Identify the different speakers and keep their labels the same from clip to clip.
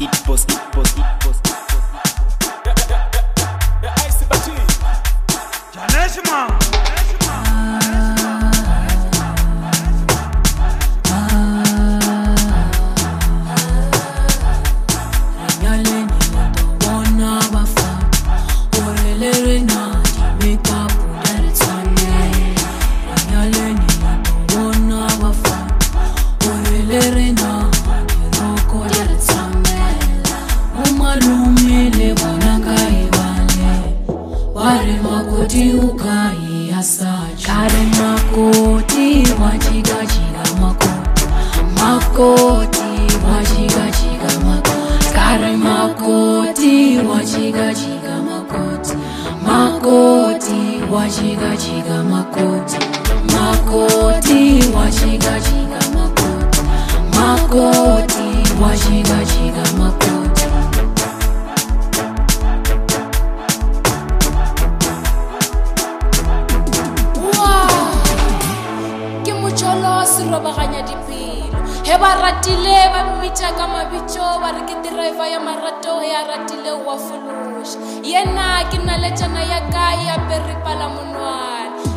Speaker 1: it, post it makoti wachikachika makoti. Kare makoti wachikachika makoti. Makoti wachikachika makoti. Makoti wachikachika makoti. Makoti wachikachika makoti
Speaker 2: ba ratile ba mmitša ka mabitso ba re ke driver ya marato ya ratile wa fološa yena ke naletšana ya ka ya peripala monwana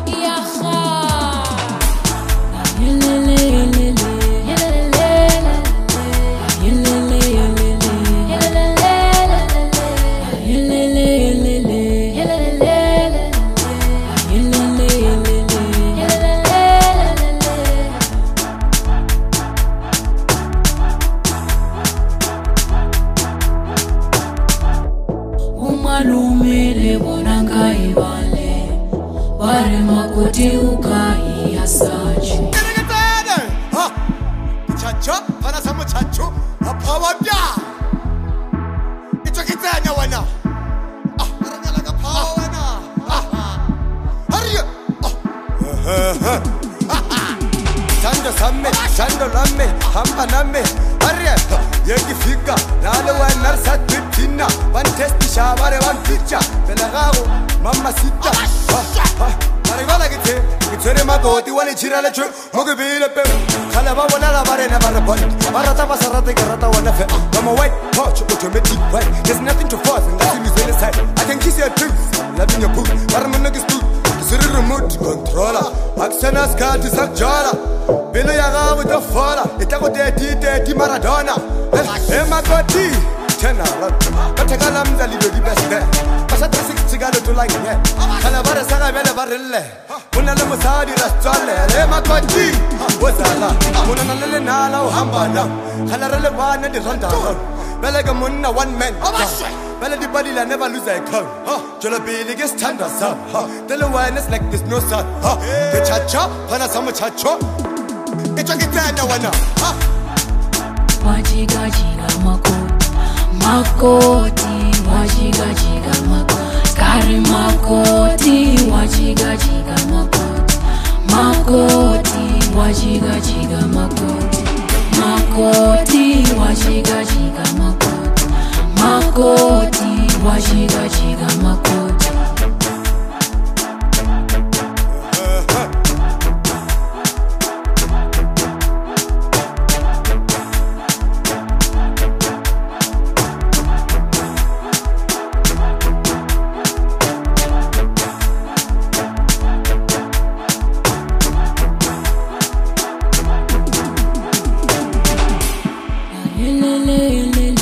Speaker 1: mele bonanga ibale ware makoti
Speaker 3: ukai asaji chacho pana samu chacho apawabya icho kitsanya wana ah aranyala ka pawa wana ah hariyo ah tando samme tando lamme hamba namme mama sita. Ah, ah. Mare bala ke the, ke tshwere makoti wa letšhira le tšhwe mo ke beile pe kgale ba bonala ba rena ba re bond ba rata ba sa rate ke rata wona fe I'm a white touch automatic white. There's nothing to force and nothing is any side. I can kiss your tooth loving your boot ba re monna ke stoot ke swere remote controller. A ke sena skati sa kujala pelo ya gago tlo fola. E tla go teti teti maradona. E makoti. General ba thekala mza lilo di beste ba sa trese ke tshikalo to like yeah khala ba re sa ga bele ba re lle le mosadi ra tswale le makoti o zala o na le le nala o hambana khala re le bana di randa bele ke monna one man bele di oh, body la never lose a count jolo pele ke standa sa tele wine is like there's no sun ke chacha phana sa mo chacho ke tswa ke tsena wana
Speaker 1: wachikachika makoti makoti wachikachika shiga makoti. Makoti wa shiga shiga makoti. Makoti wa shiga shiga makoti. Yelele, yelele.